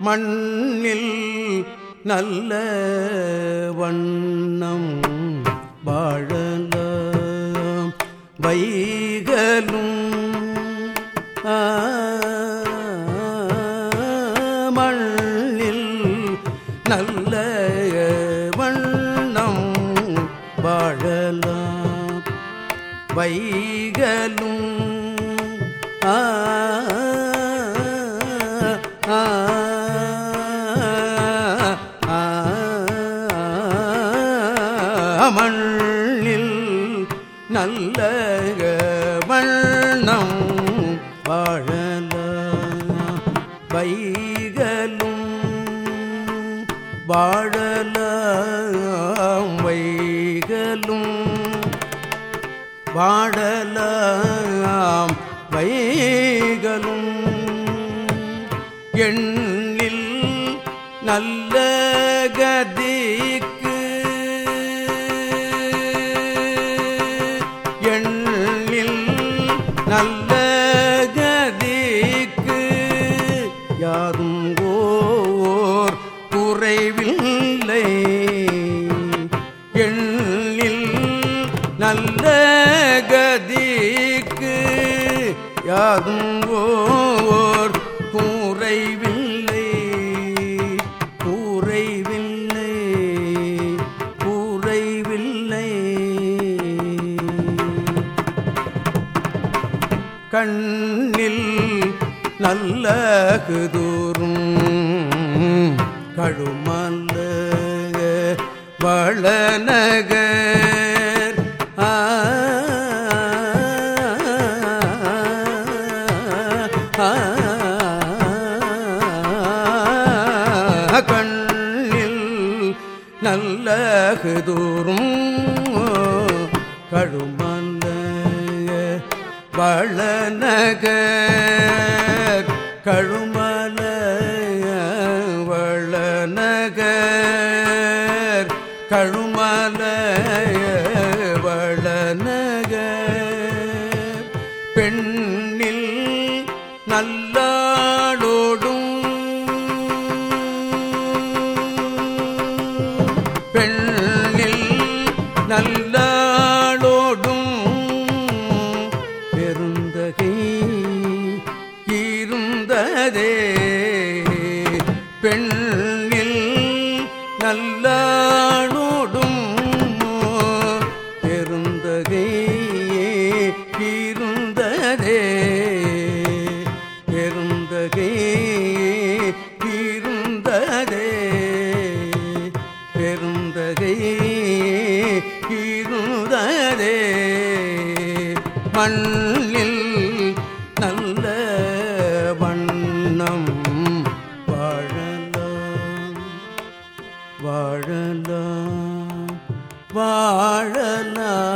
மண்ணில் நல்ல வண்ணம் வாழலாம். வைகலும் மண்ணில் நல்ல வண்ணம் வாழலாம். வைகலும் ஆ, அமண்ணில் நல்ல வண்ணம் வாழல. வைகலும் வாழல. வைகலும் வாடலாம் வைகளும் எண்ணில் நல்ல கதிக்கு யாதும் ஓர் குறைவில்லை. எண்ணில் நல்ல கதிக்கு யாதும் ஓர் குறைவில்லை. குறைவில்லை குறைவில்லை. கண்ணில் நல்ல குதூரும் கழுமல்ல வளநகர் கண்ணில் நல்ல குதூரும் கழுமல்ல வளநகர் கழுமல வளநகர் கழுமல வளநகர் பெண்ணில் நல்லாடோடும். பெண்ணில் நல்ல இருந்ததே பெண்ணில் நல்லாடோடும் பெருந்தகை இருந்ததே. பெருந்தகை இருந்ததே. பெருந்தகை இருந்ததே. மண்ணில் நல்ல வண்ணம் வாழலாம் வாழலாம் வாழலாம்.